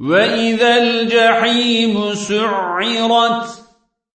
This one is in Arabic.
وإذا الجحيم سعرت